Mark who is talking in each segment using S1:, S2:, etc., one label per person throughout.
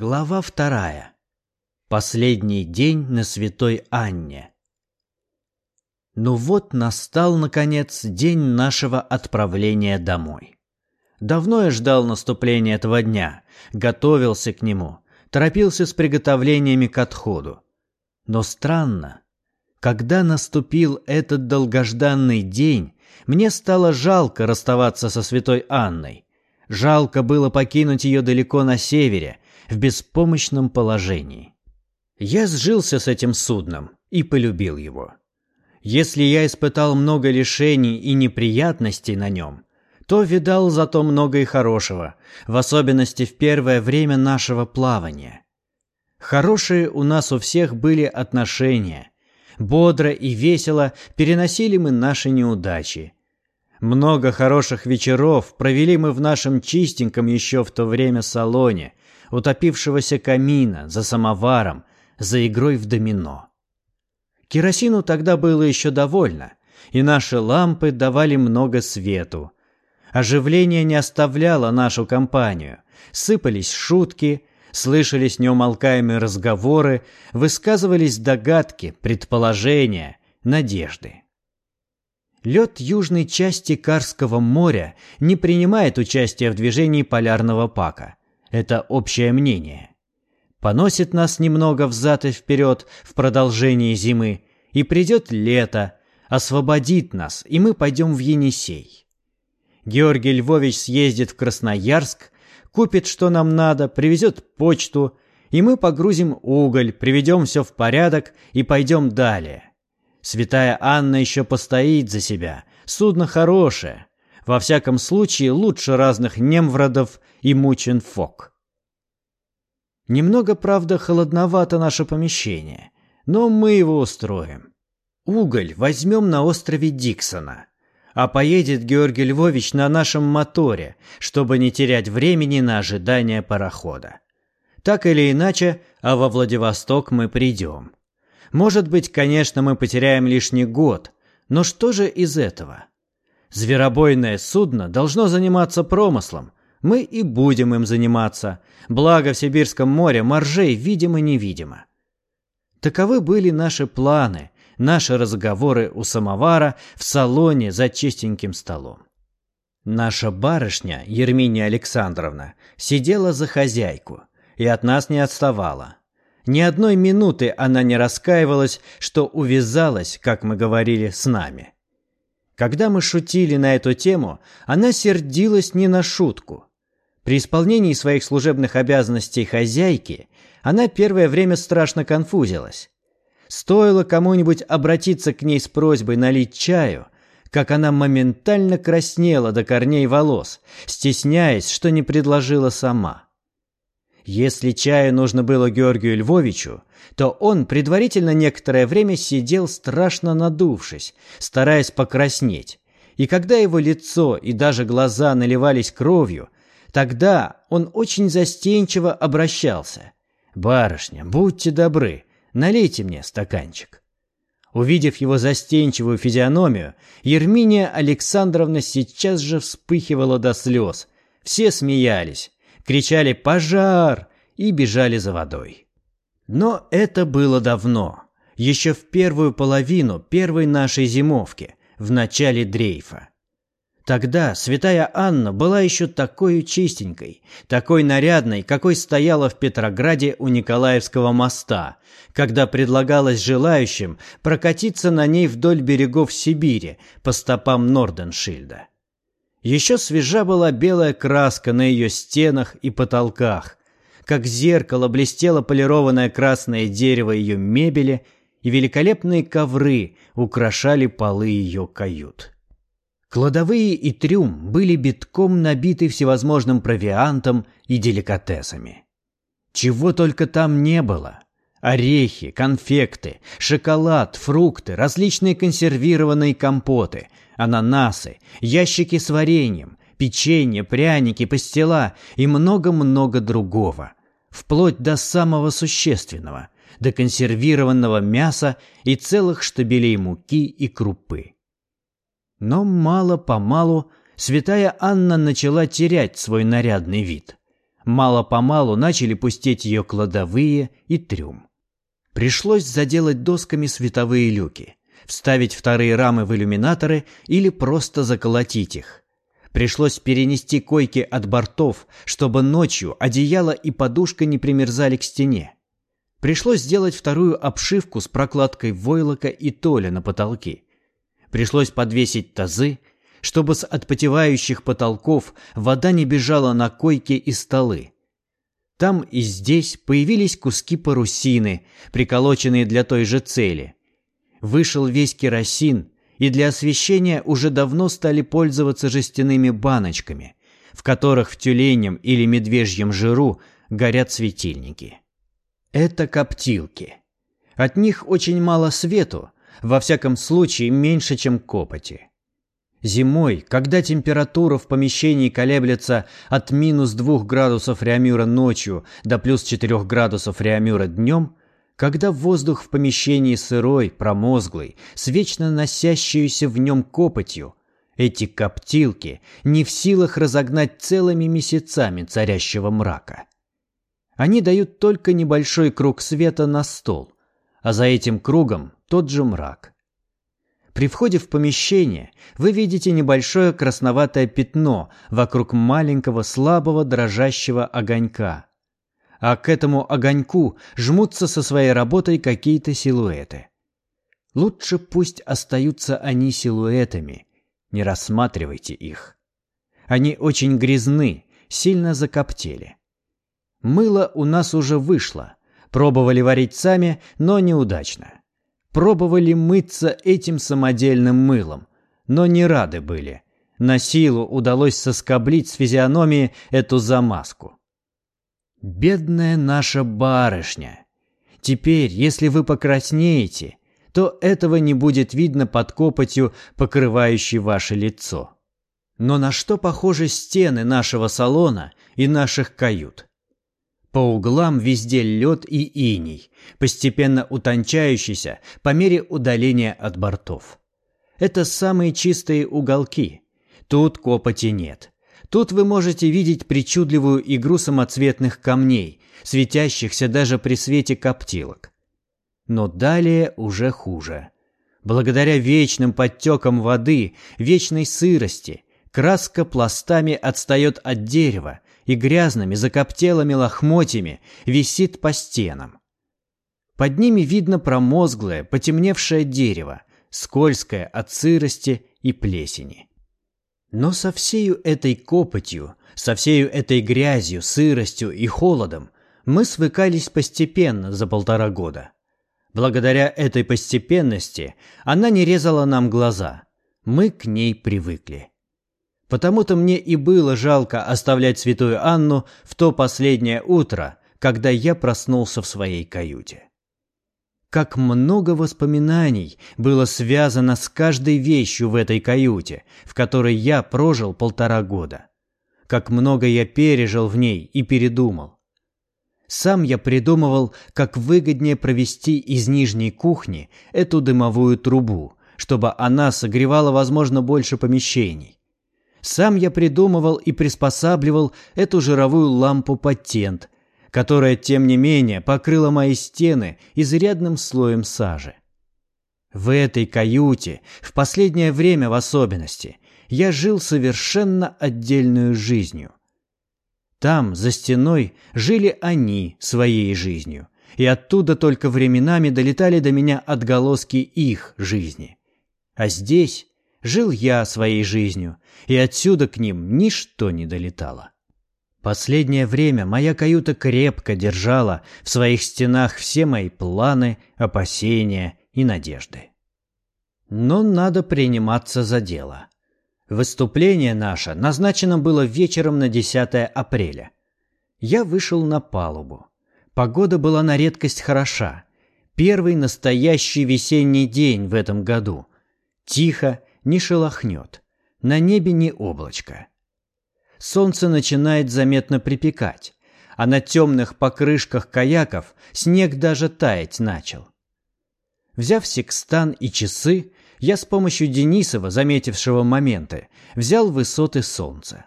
S1: Глава вторая. Последний день на Святой Анне. Ну вот настал, наконец, день нашего отправления домой. Давно я ждал наступления этого дня, готовился к нему, торопился с приготовлениями к отходу. Но странно, когда наступил этот долгожданный день, мне стало жалко расставаться со святой Анной. Жалко было покинуть ее далеко на севере, в беспомощном положении. Я сжился с этим судном и полюбил его. Если я испытал много лишений и неприятностей на нем, то видал зато много и хорошего, в особенности в первое время нашего плавания. Хорошие у нас у всех были отношения. Бодро и весело переносили мы наши неудачи. Много хороших вечеров провели мы в нашем чистеньком еще в то время салоне, утопившегося камина, за самоваром, за игрой в домино. Керосину тогда было еще довольно, и наши лампы давали много свету. Оживление не оставляло нашу компанию. Сыпались шутки, слышались неумолкаемые разговоры, высказывались догадки, предположения, надежды. Лед южной части Карского моря не принимает участия в движении полярного пака. Это общее мнение. Поносит нас немного взад и вперед в продолжении зимы, и придет лето, освободит нас, и мы пойдем в Енисей. Георгий Львович съездит в Красноярск, купит, что нам надо, привезет почту, и мы погрузим уголь, приведем все в порядок и пойдем далее. Святая Анна еще постоит за себя, судно хорошее, во всяком случае лучше разных немвродов и мучен фок. Немного, правда, холодновато наше помещение, но мы его устроим. Уголь возьмем на острове Диксона, а поедет Георгий Львович на нашем моторе, чтобы не терять времени на ожидание парохода. Так или иначе, а во Владивосток мы придем. Может быть, конечно, мы потеряем лишний год, но что же из этого? Зверобойное судно должно заниматься промыслом, мы и будем им заниматься. Благо в Сибирском море моржей видимо-невидимо. Таковы были наши планы, наши разговоры у самовара в салоне за чистеньким столом. Наша барышня, Ерминия Александровна, сидела за хозяйку и от нас не отставала. Ни одной минуты она не раскаивалась, что увязалась, как мы говорили, с нами. Когда мы шутили на эту тему, она сердилась не на шутку. При исполнении своих служебных обязанностей хозяйки она первое время страшно конфузилась. Стоило кому-нибудь обратиться к ней с просьбой налить чаю, как она моментально краснела до корней волос, стесняясь, что не предложила сама. Если чаю нужно было Георгию Львовичу, то он предварительно некоторое время сидел страшно надувшись, стараясь покраснеть, и когда его лицо и даже глаза наливались кровью, Тогда он очень застенчиво обращался. «Барышня, будьте добры, налейте мне стаканчик». Увидев его застенчивую физиономию, Ерминия Александровна сейчас же вспыхивала до слез. Все смеялись, кричали «Пожар!» и бежали за водой. Но это было давно, еще в первую половину первой нашей зимовки, в начале дрейфа. Тогда святая Анна была еще такой чистенькой, такой нарядной, какой стояла в Петрограде у Николаевского моста, когда предлагалось желающим прокатиться на ней вдоль берегов Сибири по стопам Норденшильда. Еще свежа была белая краска на ее стенах и потолках, как зеркало блестело полированное красное дерево ее мебели, и великолепные ковры украшали полы ее кают. Кладовые и трюм были битком набиты всевозможным провиантом и деликатесами. Чего только там не было. Орехи, конфекты, шоколад, фрукты, различные консервированные компоты, ананасы, ящики с вареньем, печенье, пряники, пастила и много-много другого. Вплоть до самого существенного, до консервированного мяса и целых штабелей муки и крупы. Но мало-помалу святая Анна начала терять свой нарядный вид. Мало-помалу начали пустеть ее кладовые и трюм. Пришлось заделать досками световые люки, вставить вторые рамы в иллюминаторы или просто заколотить их. Пришлось перенести койки от бортов, чтобы ночью одеяло и подушка не примерзали к стене. Пришлось сделать вторую обшивку с прокладкой войлока и толя на потолке. Пришлось подвесить тазы, чтобы с отпотевающих потолков вода не бежала на койки и столы. Там и здесь появились куски парусины, приколоченные для той же цели. Вышел весь керосин, и для освещения уже давно стали пользоваться жестяными баночками, в которых в тюленем или медвежьем жиру горят светильники. Это коптилки. От них очень мало свету, во всяком случае меньше, чем копоти. Зимой, когда температура в помещении колеблется от минус 2 градусов Реамюра ночью до плюс 4 градусов Реамюра днем, когда воздух в помещении сырой, промозглый, с вечно носящейся в нем копотью, эти коптилки не в силах разогнать целыми месяцами царящего мрака. Они дают только небольшой круг света на стол, а за этим кругом тот же мрак. При входе в помещение вы видите небольшое красноватое пятно вокруг маленького слабого дрожащего огонька. А к этому огоньку жмутся со своей работой какие-то силуэты. Лучше пусть остаются они силуэтами, не рассматривайте их. Они очень грязны, сильно закоптели. Мыло у нас уже вышло. Пробовали варить сами, но неудачно. Пробовали мыться этим самодельным мылом, но не рады были. На силу удалось соскоблить с физиономии эту замазку. Бедная наша барышня. Теперь, если вы покраснеете, то этого не будет видно под копотью, покрывающей ваше лицо. Но на что похожи стены нашего салона и наших кают? По углам везде лед и иней, постепенно утончающийся по мере удаления от бортов. Это самые чистые уголки. Тут копоти нет. Тут вы можете видеть причудливую игру самоцветных камней, светящихся даже при свете коптилок. Но далее уже хуже. Благодаря вечным подтекам воды, вечной сырости, краска пластами отстает от дерева, и грязными закоптелыми лохмотьями висит по стенам. Под ними видно промозглое, потемневшее дерево, скользкое от сырости и плесени. Но со всею этой копотью, со всею этой грязью, сыростью и холодом мы свыкались постепенно за полтора года. Благодаря этой постепенности она не резала нам глаза. Мы к ней привыкли. Потому-то мне и было жалко оставлять святую Анну в то последнее утро, когда я проснулся в своей каюте. Как много воспоминаний было связано с каждой вещью в этой каюте, в которой я прожил полтора года. Как много я пережил в ней и передумал. Сам я придумывал, как выгоднее провести из нижней кухни эту дымовую трубу, чтобы она согревала, возможно, больше помещений. Сам я придумывал и приспосабливал эту жировую лампу-патент, которая, тем не менее, покрыла мои стены изрядным слоем сажи. В этой каюте, в последнее время в особенности, я жил совершенно отдельную жизнью. Там, за стеной, жили они своей жизнью, и оттуда только временами долетали до меня отголоски их жизни. А здесь жил я своей жизнью, и отсюда к ним ничто не долетало. Последнее время моя каюта крепко держала в своих стенах все мои планы, опасения и надежды. Но надо приниматься за дело. Выступление наше назначено было вечером на 10 апреля. Я вышел на палубу. Погода была на редкость хороша. Первый настоящий весенний день в этом году. Тихо не шелохнет. На небе не облачко. Солнце начинает заметно припекать, а на темных покрышках каяков снег даже таять начал. Взяв секстан и часы, я с помощью Денисова, заметившего моменты, взял высоты солнца.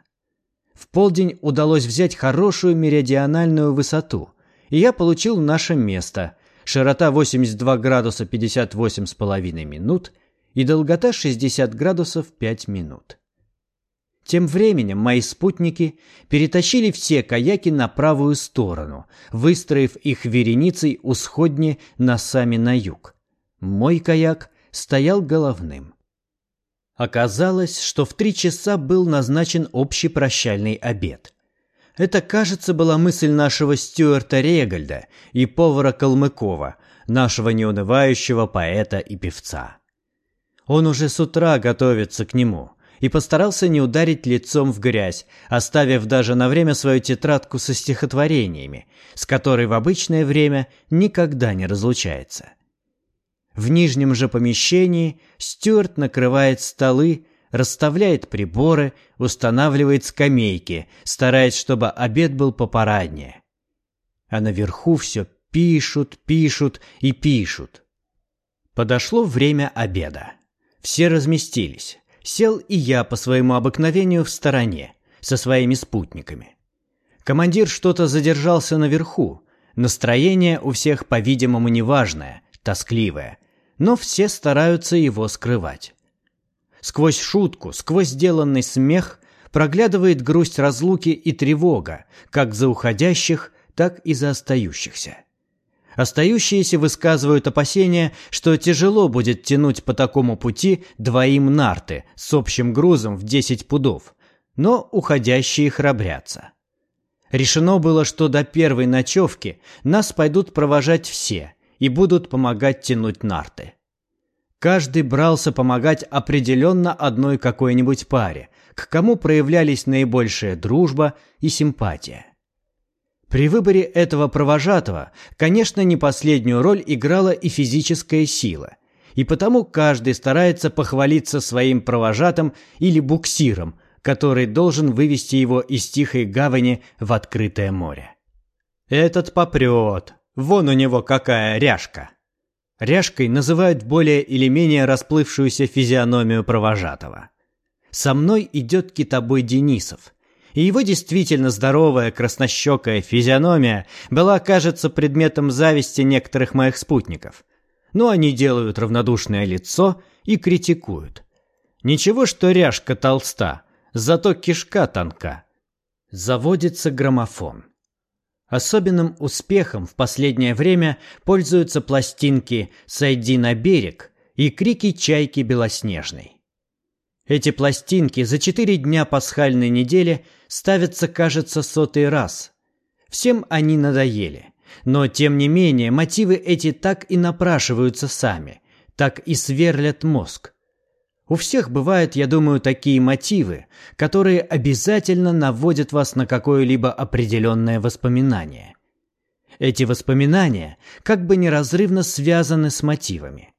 S1: В полдень удалось взять хорошую меридиональную высоту, и я получил наше место. Широта 82 градуса 58 с половиной минут и долгота 60 градусов 5 минут. Тем временем мои спутники перетащили все каяки на правую сторону, выстроив их вереницей у сходни носами на юг. Мой каяк стоял головным. Оказалось, что в три часа был назначен общий прощальный обед. Это, кажется, была мысль нашего Стюарта Регальда и повара Калмыкова, нашего неунывающего поэта и певца. Он уже с утра готовится к нему и постарался не ударить лицом в грязь, оставив даже на время свою тетрадку со стихотворениями, с которой в обычное время никогда не разлучается. В нижнем же помещении Стюарт накрывает столы, расставляет приборы, устанавливает скамейки, стараясь, чтобы обед был попараднее. А наверху все пишут, пишут и пишут. Подошло время обеда. Все разместились. Сел и я по своему обыкновению в стороне, со своими спутниками. Командир что-то задержался наверху. Настроение у всех, по-видимому, неважное, тоскливое, но все стараются его скрывать. Сквозь шутку, сквозь сделанный смех проглядывает грусть разлуки и тревога, как за уходящих, так и за остающихся. Остающиеся высказывают опасения, что тяжело будет тянуть по такому пути двоим нарты с общим грузом в 10 пудов, но уходящие храбрятся. Решено было, что до первой ночевки нас пойдут провожать все и будут помогать тянуть нарты. Каждый брался помогать определенно одной какой-нибудь паре, к кому проявлялись наибольшая дружба и симпатия. При выборе этого провожатого, конечно, не последнюю роль играла и физическая сила, и потому каждый старается похвалиться своим провожатым или буксиром, который должен вывести его из тихой гавани в открытое море. Этот попрет, вон у него какая ряжка. Ряжкой называют более или менее расплывшуюся физиономию провожатого. Со мной идет китобой Денисов – и его действительно здоровая краснощекая физиономия была, кажется, предметом зависти некоторых моих спутников. Но они делают равнодушное лицо и критикуют. Ничего, что ряжка толста, зато кишка тонка. Заводится граммофон. Особенным успехом в последнее время пользуются пластинки «Сойди на берег» и крики чайки белоснежной. Эти пластинки за четыре дня пасхальной недели ставятся, кажется, сотый раз. Всем они надоели. Но, тем не менее, мотивы эти так и напрашиваются сами, так и сверлят мозг. У всех бывают, я думаю, такие мотивы, которые обязательно наводят вас на какое-либо определенное воспоминание. Эти воспоминания как бы неразрывно связаны с мотивами.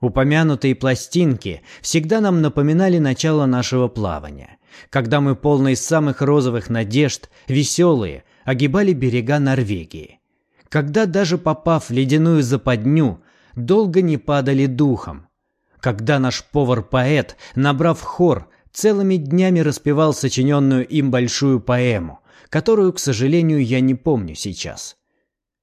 S1: Упомянутые пластинки всегда нам напоминали начало нашего плавания, когда мы полные самых розовых надежд, веселые, огибали берега Норвегии. Когда даже попав в ледяную западню, долго не падали духом. Когда наш повар-поэт, набрав хор, целыми днями распевал сочиненную им большую поэму, которую, к сожалению, я не помню сейчас.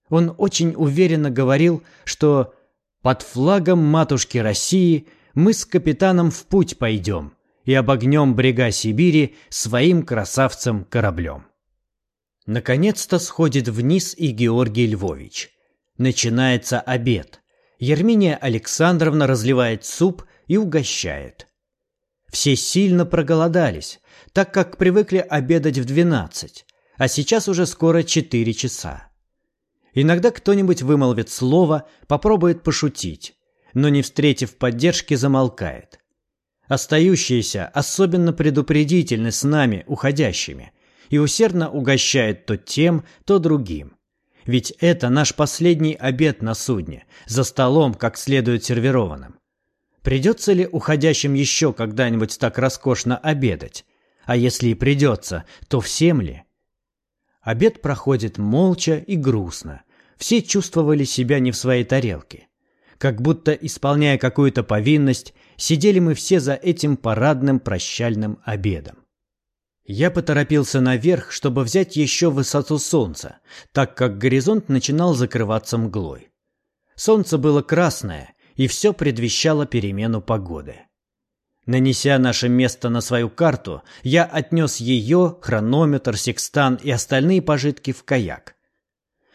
S1: Он очень уверенно говорил, что под флагом матушки России мы с капитаном в путь пойдем и обогнем брега Сибири своим красавцем-кораблем. Наконец-то сходит вниз и Георгий Львович. Начинается обед. Ерминия Александровна разливает суп и угощает. Все сильно проголодались, так как привыкли обедать в двенадцать, а сейчас уже скоро четыре часа. Иногда кто-нибудь вымолвит слово, попробует пошутить, но не встретив поддержки, замолкает. Остающиеся особенно предупредительны с нами, уходящими, и усердно угощает то тем, то другим. Ведь это наш последний обед на судне, за столом, как следует сервированным. Придется ли уходящим еще когда-нибудь так роскошно обедать? А если и придется, то всем ли? Обед проходит молча и грустно все чувствовали себя не в своей тарелке. Как будто, исполняя какую-то повинность, сидели мы все за этим парадным прощальным обедом. Я поторопился наверх, чтобы взять еще высоту солнца, так как горизонт начинал закрываться мглой. Солнце было красное, и все предвещало перемену погоды. Нанеся наше место на свою карту, я отнес ее, хронометр, секстан и остальные пожитки в каяк.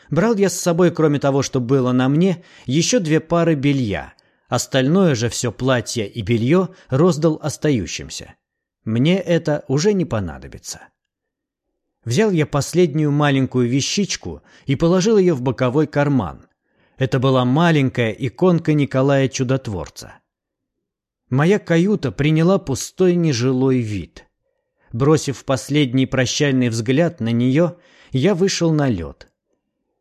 S1: Брал я с собой, кроме того, что было на мне, еще две пары белья. Остальное же все платье и белье роздал остающимся. Мне это уже не понадобится. Взял я последнюю маленькую вещичку и положил ее в боковой карман. Это была маленькая иконка Николая Чудотворца. Моя каюта приняла пустой нежилой вид. Бросив последний прощальный взгляд на нее, я вышел на лед.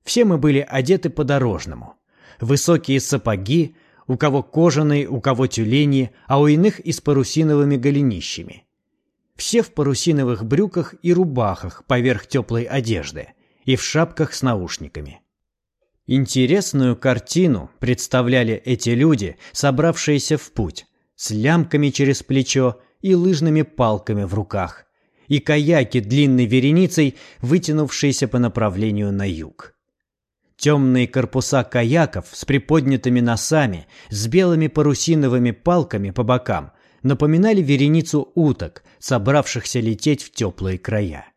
S1: Все мы были одеты по-дорожному. Высокие сапоги, у кого кожаные, у кого тюлени, а у иных и с парусиновыми голенищами. Все в парусиновых брюках и рубахах поверх теплой одежды и в шапках с наушниками. Интересную картину представляли эти люди, собравшиеся в путь, с лямками через плечо и лыжными палками в руках, и каяки длинной вереницей, вытянувшиеся по направлению на юг. Темные корпуса каяков с приподнятыми носами, с белыми парусиновыми палками по бокам напоминали вереницу уток, собравшихся лететь в теплые края.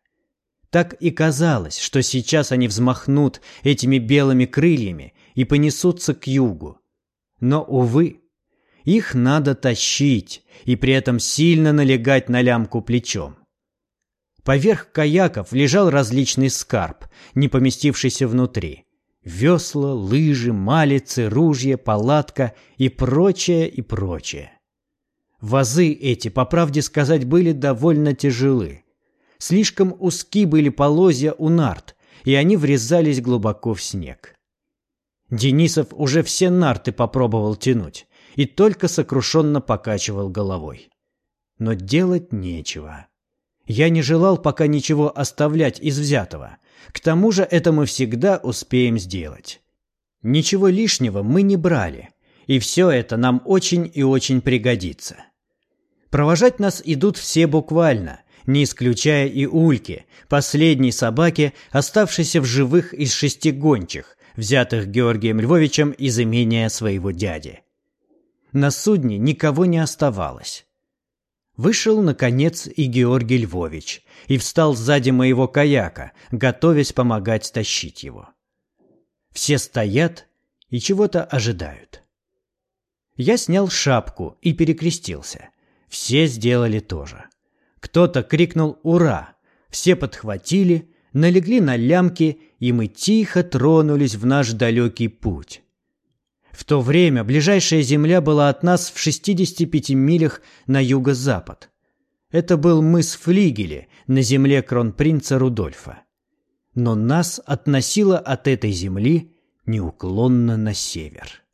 S1: Так и казалось, что сейчас они взмахнут этими белыми крыльями и понесутся к югу. Но, увы, их надо тащить и при этом сильно налегать на лямку плечом. Поверх каяков лежал различный скарб, не поместившийся внутри. Весла, лыжи, малицы, ружья, палатка и прочее, и прочее. Вазы эти, по правде сказать, были довольно тяжелы. Слишком узки были полозья у нарт, и они врезались глубоко в снег. Денисов уже все нарты попробовал тянуть и только сокрушенно покачивал головой. Но делать нечего. Я не желал пока ничего оставлять из взятого. К тому же это мы всегда успеем сделать. Ничего лишнего мы не брали, и все это нам очень и очень пригодится. Провожать нас идут все буквально, не исключая и Ульки, последней собаки, оставшейся в живых из шести гончих, взятых Георгием Львовичем из имения своего дяди. На судне никого не оставалось. Вышел, наконец, и Георгий Львович и встал сзади моего каяка, готовясь помогать тащить его. Все стоят и чего-то ожидают. Я снял шапку и перекрестился. Все сделали то же. Кто-то крикнул «Ура!», все подхватили, налегли на лямки, и мы тихо тронулись в наш далекий путь. В то время ближайшая земля была от нас в 65 милях на юго-запад. Это был мыс Флигели на земле кронпринца Рудольфа. Но нас относило от этой земли неуклонно на север.